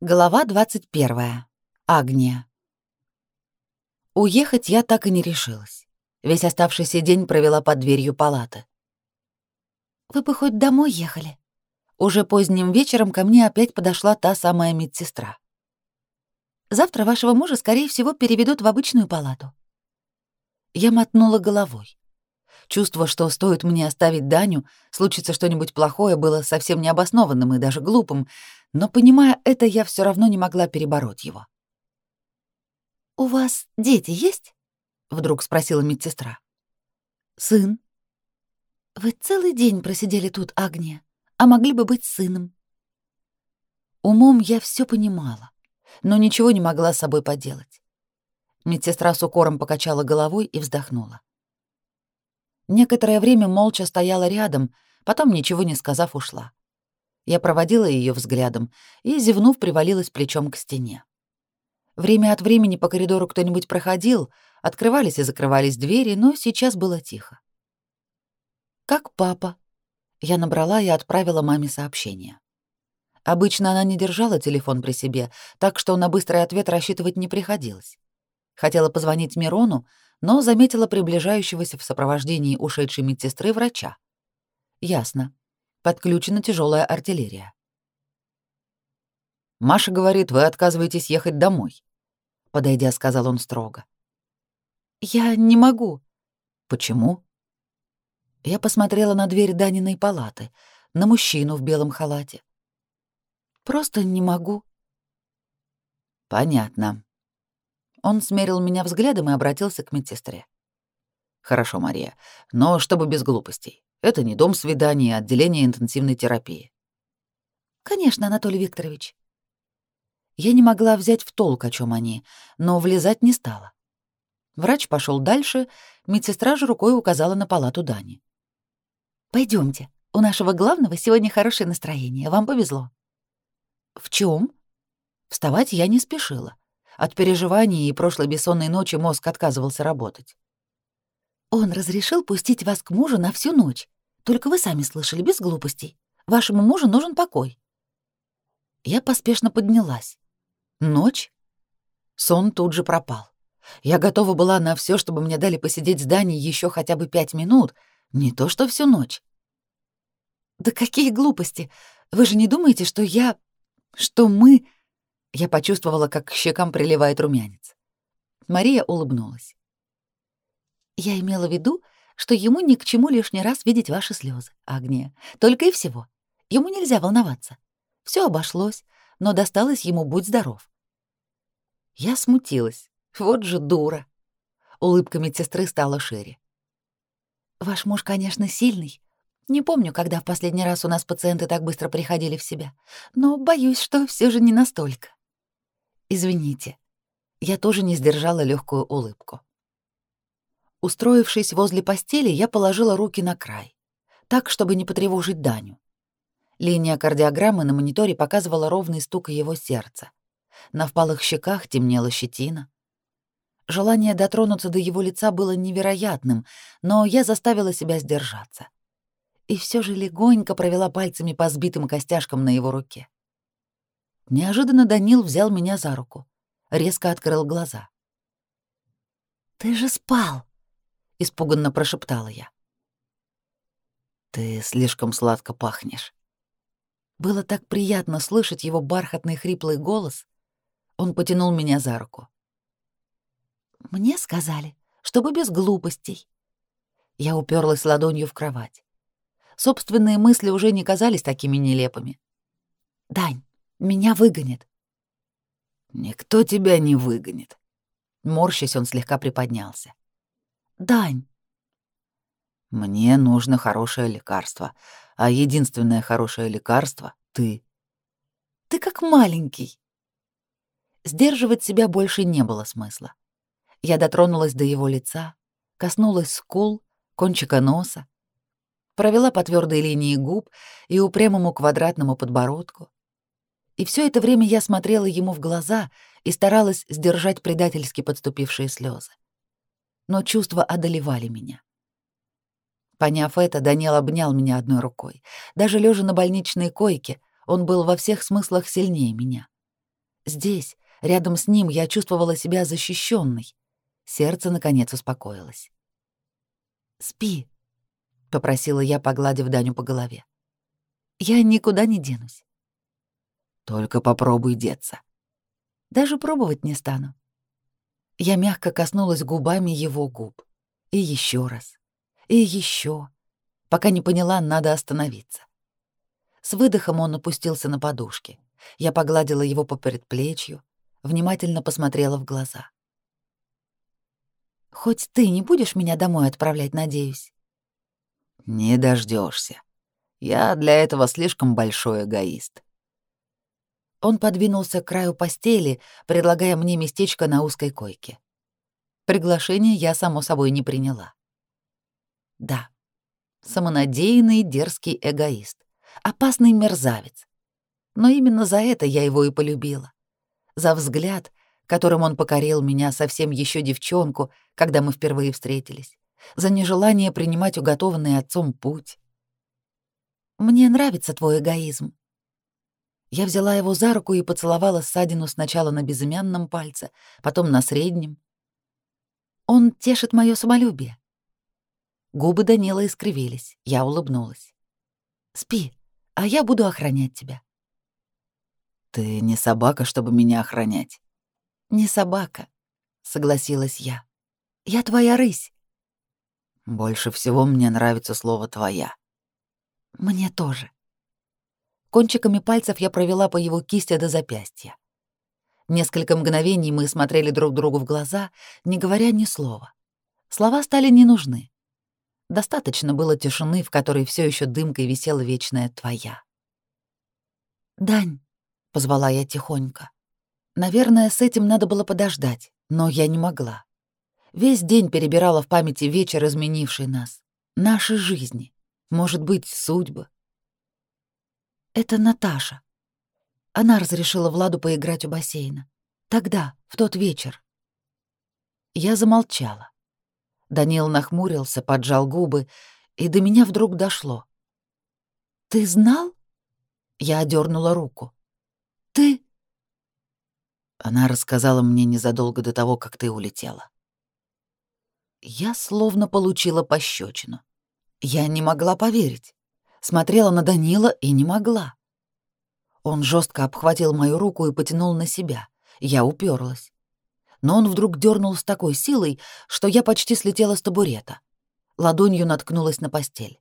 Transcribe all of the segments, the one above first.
Глава 21. Агния. Уехать я так и не решилась. Весь оставшийся день провела под дверью палаты. «Вы бы хоть домой ехали?» Уже поздним вечером ко мне опять подошла та самая медсестра. «Завтра вашего мужа, скорее всего, переведут в обычную палату». Я мотнула головой. Чувство, что стоит мне оставить Даню, случится что-нибудь плохое, было совсем необоснованным и даже глупым, но, понимая это, я все равно не могла перебороть его. «У вас дети есть?» — вдруг спросила медсестра. «Сын». «Вы целый день просидели тут, Агния, а могли бы быть сыном». Умом я все понимала, но ничего не могла с собой поделать. Медсестра с укором покачала головой и вздохнула. Некоторое время молча стояла рядом, потом, ничего не сказав, ушла. Я проводила ее взглядом и, зевнув, привалилась плечом к стене. Время от времени по коридору кто-нибудь проходил, открывались и закрывались двери, но сейчас было тихо. «Как папа?» Я набрала и отправила маме сообщение. Обычно она не держала телефон при себе, так что на быстрый ответ рассчитывать не приходилось. Хотела позвонить Мирону, но заметила приближающегося в сопровождении ушедшей медсестры врача. Ясно. Подключена тяжелая артиллерия. «Маша говорит, вы отказываетесь ехать домой», — подойдя, сказал он строго. «Я не могу». «Почему?» Я посмотрела на дверь Даниной палаты, на мужчину в белом халате. «Просто не могу». «Понятно». Он смерил меня взглядом и обратился к медсестре. «Хорошо, Мария, но чтобы без глупостей. Это не дом свиданий, а отделение интенсивной терапии. Конечно, Анатолий Викторович. Я не могла взять в толк, о чем они, но влезать не стала. Врач пошел дальше, медсестра же рукой указала на палату Дани. Пойдемте, у нашего главного сегодня хорошее настроение, вам повезло. В чем? Вставать я не спешила. От переживаний и прошлой бессонной ночи мозг отказывался работать. Он разрешил пустить вас к мужу на всю ночь. Только вы сами слышали, без глупостей. Вашему мужу нужен покой. Я поспешно поднялась. Ночь? Сон тут же пропал. Я готова была на все, чтобы мне дали посидеть в здании еще хотя бы пять минут, не то что всю ночь. Да какие глупости! Вы же не думаете, что я... что мы... Я почувствовала, как к щекам приливает румянец. Мария улыбнулась. Я имела в виду, что ему ни к чему лишний раз видеть ваши слезы, Агния. Только и всего. Ему нельзя волноваться. Все обошлось, но досталось ему «Будь здоров». Я смутилась. Вот же дура. Улыбка медсестры стала шире. Ваш муж, конечно, сильный. Не помню, когда в последний раз у нас пациенты так быстро приходили в себя, но боюсь, что все же не настолько. Извините. Я тоже не сдержала легкую улыбку. Устроившись возле постели, я положила руки на край, так, чтобы не потревожить Даню. Линия кардиограммы на мониторе показывала ровный стук его сердца. На впалых щеках темнела щетина. Желание дотронуться до его лица было невероятным, но я заставила себя сдержаться. И все же легонько провела пальцами по сбитым костяшкам на его руке. Неожиданно Данил взял меня за руку, резко открыл глаза. «Ты же спал!» — испуганно прошептала я. «Ты слишком сладко пахнешь». Было так приятно слышать его бархатный хриплый голос. Он потянул меня за руку. «Мне сказали, чтобы без глупостей». Я уперлась ладонью в кровать. Собственные мысли уже не казались такими нелепыми. «Дань, меня выгонят». «Никто тебя не выгонит». Морщась, он слегка приподнялся. Дань. Мне нужно хорошее лекарство, а единственное хорошее лекарство — ты. Ты как маленький. Сдерживать себя больше не было смысла. Я дотронулась до его лица, коснулась скул, кончика носа, провела по твердой линии губ и упрямому квадратному подбородку. И все это время я смотрела ему в глаза и старалась сдержать предательски подступившие слезы но чувства одолевали меня. Поняв это, Даниэл обнял меня одной рукой. Даже лежа на больничной койке, он был во всех смыслах сильнее меня. Здесь, рядом с ним, я чувствовала себя защищенной. Сердце, наконец, успокоилось. «Спи», — попросила я, погладив Даню по голове. «Я никуда не денусь». «Только попробуй деться». «Даже пробовать не стану». Я мягко коснулась губами его губ. И еще раз. И еще. Пока не поняла, надо остановиться. С выдохом он опустился на подушки. Я погладила его по предплечью, внимательно посмотрела в глаза. «Хоть ты не будешь меня домой отправлять, надеюсь?» «Не дождешься. Я для этого слишком большой эгоист». Он подвинулся к краю постели, предлагая мне местечко на узкой койке. Приглашение я, само собой, не приняла. Да, самонадеянный дерзкий эгоист, опасный мерзавец. Но именно за это я его и полюбила. За взгляд, которым он покорил меня совсем еще девчонку, когда мы впервые встретились. За нежелание принимать уготованный отцом путь. «Мне нравится твой эгоизм». Я взяла его за руку и поцеловала ссадину сначала на безымянном пальце, потом на среднем. «Он тешит мое самолюбие». Губы Данила искривились, я улыбнулась. «Спи, а я буду охранять тебя». «Ты не собака, чтобы меня охранять». «Не собака», — согласилась я. «Я твоя рысь». «Больше всего мне нравится слово «твоя». «Мне тоже». Кончиками пальцев я провела по его кисти до запястья. Несколько мгновений мы смотрели друг другу в глаза, не говоря ни слова. Слова стали не нужны. Достаточно было тишины, в которой все еще дымкой висела вечная твоя. «Дань», — позвала я тихонько. Наверное, с этим надо было подождать, но я не могла. Весь день перебирала в памяти вечер, изменивший нас. Наши жизни. Может быть, судьбы. Это Наташа. Она разрешила Владу поиграть у бассейна. Тогда, в тот вечер. Я замолчала. Даниил нахмурился, поджал губы, и до меня вдруг дошло. «Ты знал?» Я одернула руку. «Ты...» Она рассказала мне незадолго до того, как ты улетела. Я словно получила пощечину. Я не могла поверить. Смотрела на Данила и не могла. Он жестко обхватил мою руку и потянул на себя. Я уперлась но он вдруг дернул с такой силой, что я почти слетела с табурета. Ладонью наткнулась на постель.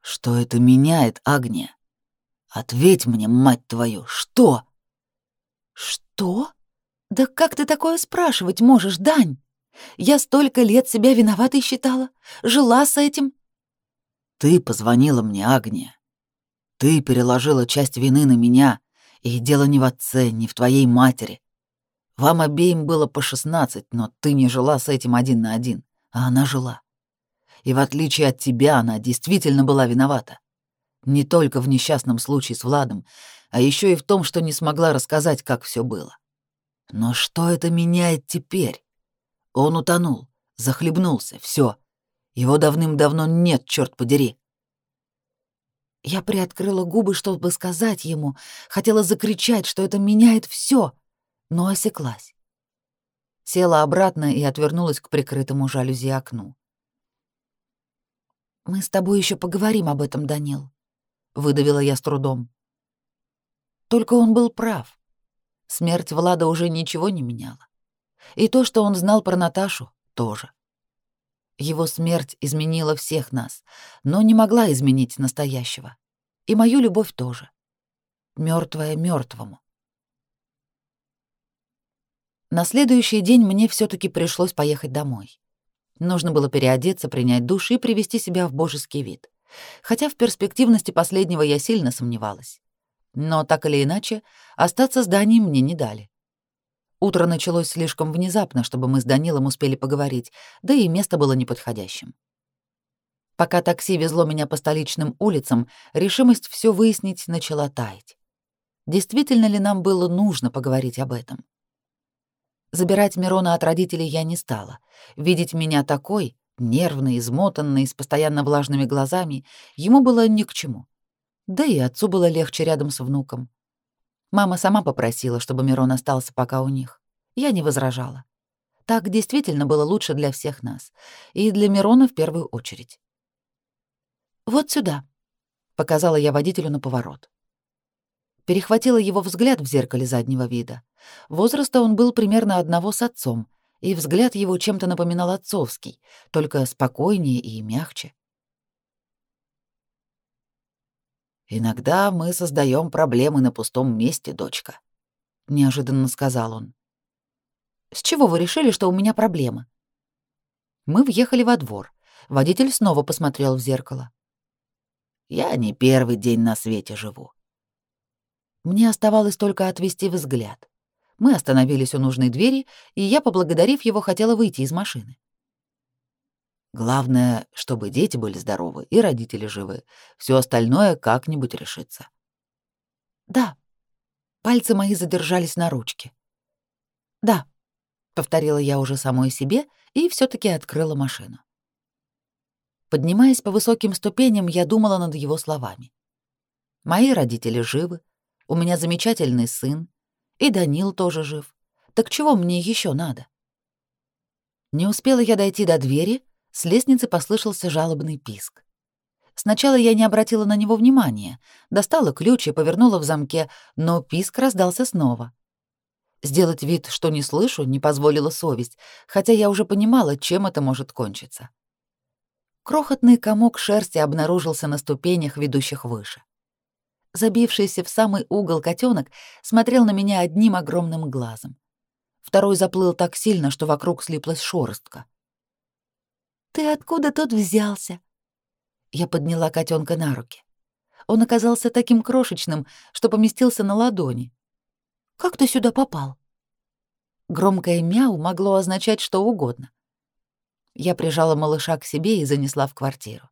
«Что это меняет, Агния? Ответь мне, мать твою, что?» «Что? Да как ты такое спрашивать можешь, Дань? Я столько лет себя виноватой считала, жила с этим». «Ты позвонила мне, Агния. Ты переложила часть вины на меня, и дело не в отце, не в твоей матери. Вам обеим было по шестнадцать, но ты не жила с этим один на один, а она жила. И в отличие от тебя, она действительно была виновата. Не только в несчастном случае с Владом, а еще и в том, что не смогла рассказать, как все было. Но что это меняет теперь? Он утонул, захлебнулся, все. Его давным-давно нет, черт подери. Я приоткрыла губы, чтобы сказать ему, хотела закричать, что это меняет все, но осеклась. Села обратно и отвернулась к прикрытому жалюзи окну. «Мы с тобой еще поговорим об этом, Данил», — выдавила я с трудом. Только он был прав. Смерть Влада уже ничего не меняла. И то, что он знал про Наташу, тоже. Его смерть изменила всех нас, но не могла изменить настоящего. И мою любовь тоже. Мертвая мертвому. На следующий день мне все таки пришлось поехать домой. Нужно было переодеться, принять душ и привести себя в божеский вид. Хотя в перспективности последнего я сильно сомневалась. Но так или иначе, остаться с Данией мне не дали. Утро началось слишком внезапно, чтобы мы с Данилом успели поговорить, да и место было неподходящим. Пока такси везло меня по столичным улицам, решимость все выяснить начала таять. Действительно ли нам было нужно поговорить об этом? Забирать Мирона от родителей я не стала. Видеть меня такой, нервной, измотанной, с постоянно влажными глазами, ему было ни к чему. Да и отцу было легче рядом с внуком. Мама сама попросила, чтобы Мирон остался пока у них. Я не возражала. Так действительно было лучше для всех нас. И для Мирона в первую очередь. «Вот сюда», — показала я водителю на поворот. Перехватила его взгляд в зеркале заднего вида. Возраста он был примерно одного с отцом, и взгляд его чем-то напоминал отцовский, только спокойнее и мягче. «Иногда мы создаем проблемы на пустом месте, дочка», — неожиданно сказал он. «С чего вы решили, что у меня проблемы?» Мы въехали во двор. Водитель снова посмотрел в зеркало. «Я не первый день на свете живу. Мне оставалось только отвести взгляд. Мы остановились у нужной двери, и я, поблагодарив его, хотела выйти из машины. Главное, чтобы дети были здоровы и родители живы. Все остальное как-нибудь решится. Да. Пальцы мои задержались на ручке. Да, повторила я уже самой себе и все таки открыла машину. Поднимаясь по высоким ступеням, я думала над его словами. Мои родители живы, у меня замечательный сын, и Данил тоже жив. Так чего мне еще надо? Не успела я дойти до двери, с лестницы послышался жалобный писк. Сначала я не обратила на него внимания, достала ключ и повернула в замке, но писк раздался снова. Сделать вид, что не слышу, не позволила совесть, хотя я уже понимала, чем это может кончиться. Крохотный комок шерсти обнаружился на ступенях, ведущих выше. Забившийся в самый угол котенок смотрел на меня одним огромным глазом. Второй заплыл так сильно, что вокруг слиплась шорстка. «Ты откуда тут взялся?» Я подняла котенка на руки. Он оказался таким крошечным, что поместился на ладони. «Как ты сюда попал?» Громкое мяу могло означать что угодно. Я прижала малыша к себе и занесла в квартиру.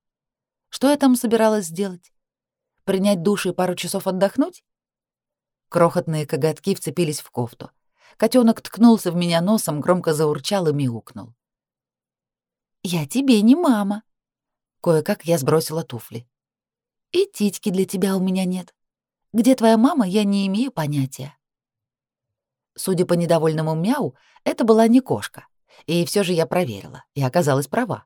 Что я там собиралась сделать? Принять душ и пару часов отдохнуть? Крохотные коготки вцепились в кофту. Котенок ткнулся в меня носом, громко заурчал и мяукнул. «Я тебе не мама». Кое-как я сбросила туфли. «И титьки для тебя у меня нет. Где твоя мама, я не имею понятия». Судя по недовольному мяу, это была не кошка. И все же я проверила, и оказалась права.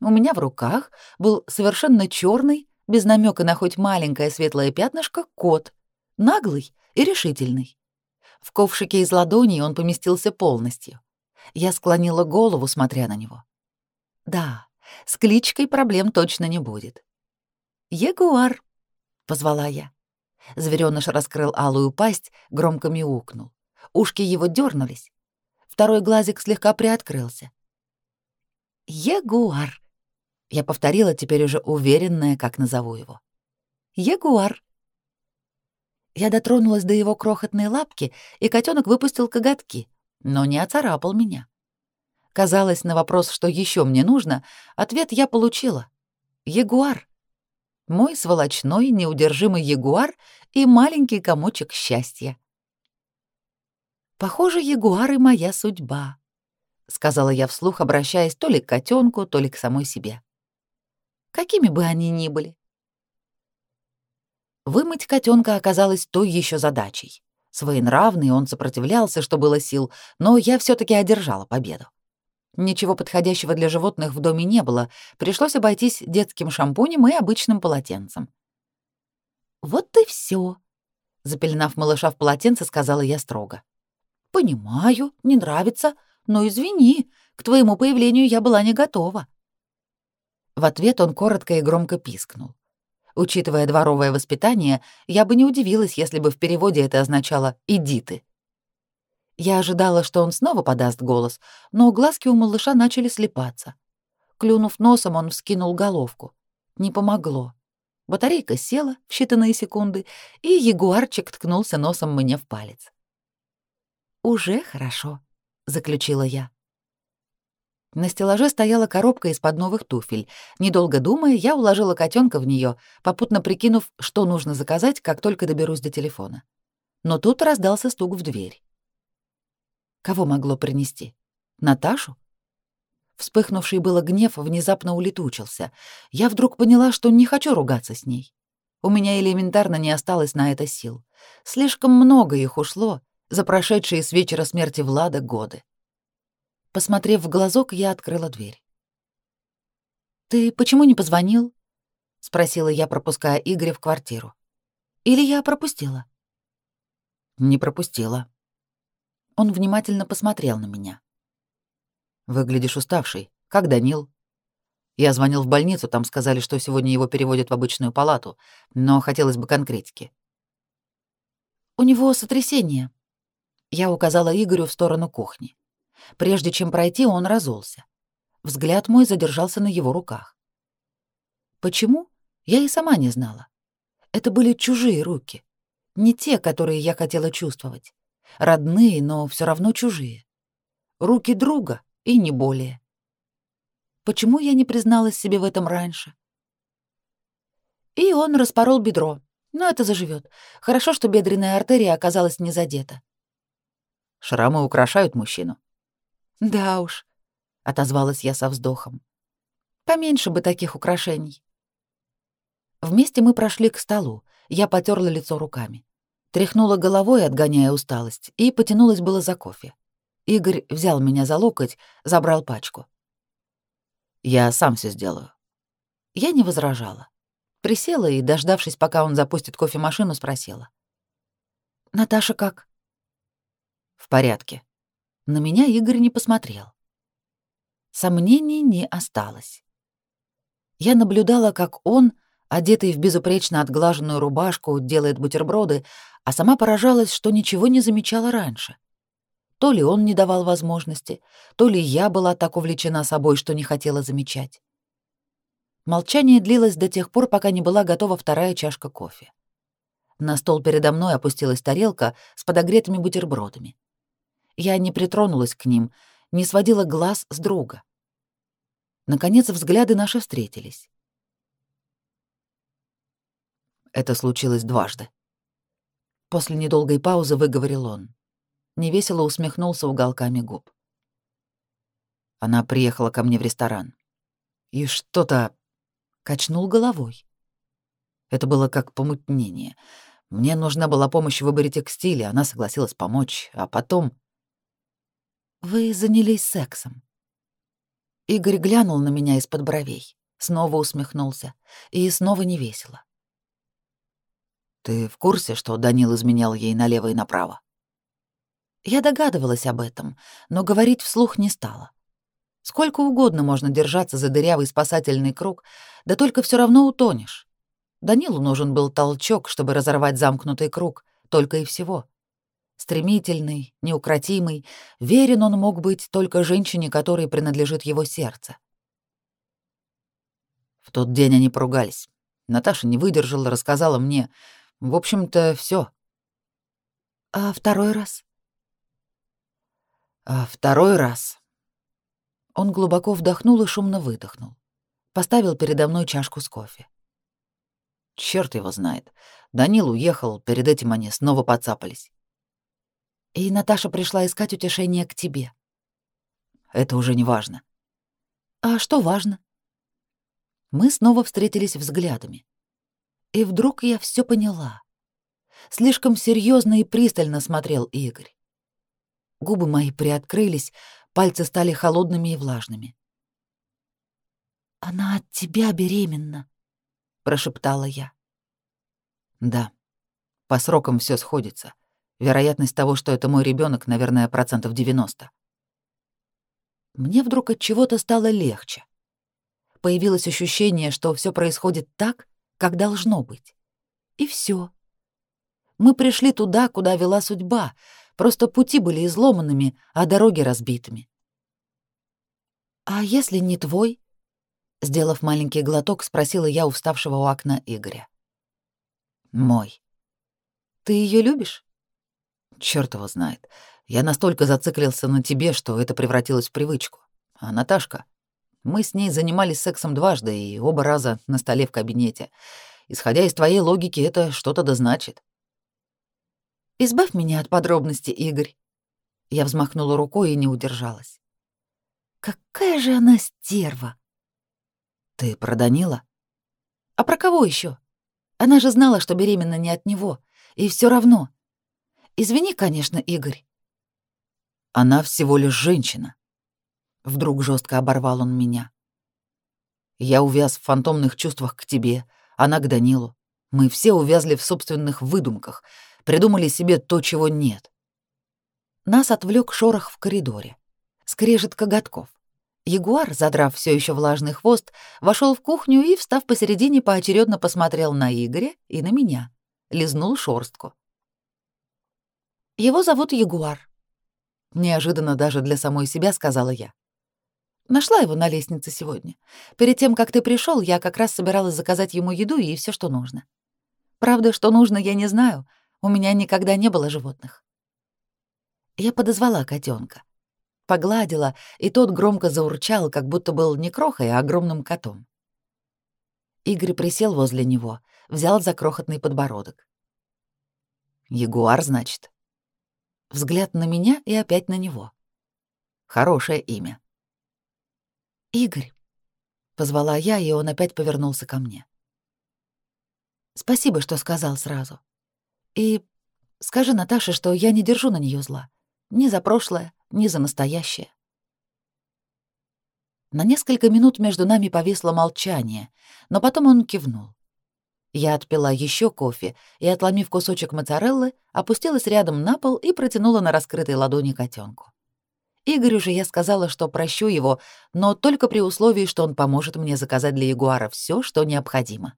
У меня в руках был совершенно черный, без намека на хоть маленькое светлое пятнышко, кот, наглый и решительный. В ковшике из ладоней он поместился полностью. Я склонила голову, смотря на него. Да, с кличкой проблем точно не будет. «Ягуар», — позвала я. Зверёныш раскрыл алую пасть, громко мяукнул. Ушки его дернулись. Второй глазик слегка приоткрылся. «Ягуар», я повторила теперь уже уверенная, как назову его. «Ягуар». Я дотронулась до его крохотной лапки, и котенок выпустил коготки, но не оцарапал меня. Казалось, на вопрос, что еще мне нужно, ответ я получила. Ягуар. Мой сволочной, неудержимый ягуар и маленький комочек счастья. Похоже, ягуар и моя судьба, сказала я вслух, обращаясь то ли к котенку, то ли к самой себе какими бы они ни были. Вымыть котенка оказалось той еще задачей. Своенравный он сопротивлялся, что было сил, но я все таки одержала победу. Ничего подходящего для животных в доме не было, пришлось обойтись детским шампунем и обычным полотенцем. «Вот и все, запеленав малыша в полотенце, сказала я строго. «Понимаю, не нравится, но извини, к твоему появлению я была не готова». В ответ он коротко и громко пискнул. Учитывая дворовое воспитание, я бы не удивилась, если бы в переводе это означало «иди ты». Я ожидала, что он снова подаст голос, но глазки у малыша начали слепаться. Клюнув носом, он вскинул головку. Не помогло. Батарейка села в считанные секунды, и ягуарчик ткнулся носом мне в палец. «Уже хорошо», — заключила я. На стеллаже стояла коробка из-под новых туфель. Недолго думая, я уложила котенка в нее, попутно прикинув, что нужно заказать, как только доберусь до телефона. Но тут раздался стук в дверь. Кого могло принести? Наташу? Вспыхнувший было гнев внезапно улетучился. Я вдруг поняла, что не хочу ругаться с ней. У меня элементарно не осталось на это сил. Слишком много их ушло за прошедшие с вечера смерти Влада годы. Посмотрев в глазок, я открыла дверь. «Ты почему не позвонил?» — спросила я, пропуская Игоря в квартиру. «Или я пропустила?» «Не пропустила». Он внимательно посмотрел на меня. «Выглядишь уставший. Как Данил?» Я звонил в больницу, там сказали, что сегодня его переводят в обычную палату, но хотелось бы конкретики. «У него сотрясение». Я указала Игорю в сторону кухни. Прежде чем пройти, он разулся. Взгляд мой задержался на его руках. Почему? Я и сама не знала. Это были чужие руки. Не те, которые я хотела чувствовать. Родные, но все равно чужие. Руки друга и не более. Почему я не призналась себе в этом раньше? И он распорол бедро. Но это заживет. Хорошо, что бедренная артерия оказалась не задета. Шрамы украшают мужчину. Да уж, отозвалась я со вздохом. Поменьше бы таких украшений. Вместе мы прошли к столу. Я потерла лицо руками. Тряхнула головой, отгоняя усталость, и потянулась было за кофе. Игорь взял меня за локоть, забрал пачку. «Я сам все сделаю». Я не возражала. Присела и, дождавшись, пока он запустит кофемашину, спросила. «Наташа как?» «В порядке». На меня Игорь не посмотрел. Сомнений не осталось. Я наблюдала, как он, одетый в безупречно отглаженную рубашку, делает бутерброды, а сама поражалась, что ничего не замечала раньше. То ли он не давал возможности, то ли я была так увлечена собой, что не хотела замечать. Молчание длилось до тех пор, пока не была готова вторая чашка кофе. На стол передо мной опустилась тарелка с подогретыми бутербродами. Я не притронулась к ним, не сводила глаз с друга. Наконец взгляды наши встретились. Это случилось дважды. После недолгой паузы выговорил он. Невесело усмехнулся уголками губ. Она приехала ко мне в ресторан. И что-то качнул головой. Это было как помутнение. Мне нужна была помощь в выборе текстиля, она согласилась помочь, а потом... «Вы занялись сексом». Игорь глянул на меня из-под бровей, снова усмехнулся и снова невесело. «Ты в курсе, что Данил изменял ей налево и направо?» Я догадывалась об этом, но говорить вслух не стала. Сколько угодно можно держаться за дырявый спасательный круг, да только все равно утонешь. Данилу нужен был толчок, чтобы разорвать замкнутый круг, только и всего. Стремительный, неукротимый, верен он мог быть только женщине, которой принадлежит его сердце. В тот день они поругались. Наташа не выдержала, рассказала мне. В общем-то, все. А второй раз? А второй раз. Он глубоко вдохнул и шумно выдохнул. Поставил передо мной чашку с кофе. Черт его знает. Данил уехал, перед этим они снова подцапались. И Наташа пришла искать утешение к тебе. Это уже не важно. А что важно? Мы снова встретились взглядами. И вдруг я все поняла. Слишком серьезно и пристально смотрел Игорь. Губы мои приоткрылись, пальцы стали холодными и влажными. «Она от тебя беременна», — прошептала я. «Да, по срокам все сходится. Вероятность того, что это мой ребенок, наверное, процентов 90. Мне вдруг от чего-то стало легче. Появилось ощущение, что все происходит так, как должно быть. И все. Мы пришли туда, куда вела судьба, просто пути были изломанными, а дороги разбитыми. «А если не твой?» Сделав маленький глоток, спросила я у вставшего у окна Игоря. «Мой». «Ты ее любишь?» Черт его знает. Я настолько зациклился на тебе, что это превратилось в привычку. А Наташка? Мы с ней занимались сексом дважды и оба раза на столе в кабинете. Исходя из твоей логики, это что-то да значит. Избавь меня от подробностей, Игорь. Я взмахнула рукой и не удержалась. Какая же она стерва. Ты про Данила? А про кого еще? Она же знала, что беременна не от него, и все равно. Извини, конечно, Игорь. Она всего лишь женщина. Вдруг жестко оборвал он меня. Я увяз в фантомных чувствах к тебе, она к Данилу. Мы все увязли в собственных выдумках, придумали себе то, чего нет. Нас отвлек шорох в коридоре. Скрежет коготков. Ягуар, задрав все еще влажный хвост, вошел в кухню и, встав посередине, поочередно посмотрел на Игоря и на меня. Лизнул шорстку. «Его зовут Ягуар», — неожиданно даже для самой себя сказала я. Нашла его на лестнице сегодня. Перед тем, как ты пришел, я как раз собиралась заказать ему еду и все, что нужно. Правда, что нужно, я не знаю. У меня никогда не было животных. Я подозвала котенка погладила, и тот громко заурчал, как будто был не крохой, а огромным котом. Игорь присел возле него, взял за крохотный подбородок. «Ягуар, значит?» Взгляд на меня и опять на него. Хорошее имя. «Игорь», — позвала я, и он опять повернулся ко мне. «Спасибо, что сказал сразу. И скажи Наташе, что я не держу на нее зла. Ни за прошлое, ни за настоящее. На несколько минут между нами повисло молчание, но потом он кивнул. Я отпила еще кофе и, отломив кусочек моцареллы, опустилась рядом на пол и протянула на раскрытой ладони котенку. Игорю же я сказала, что прощу его, но только при условии, что он поможет мне заказать для Ягуара все, что необходимо.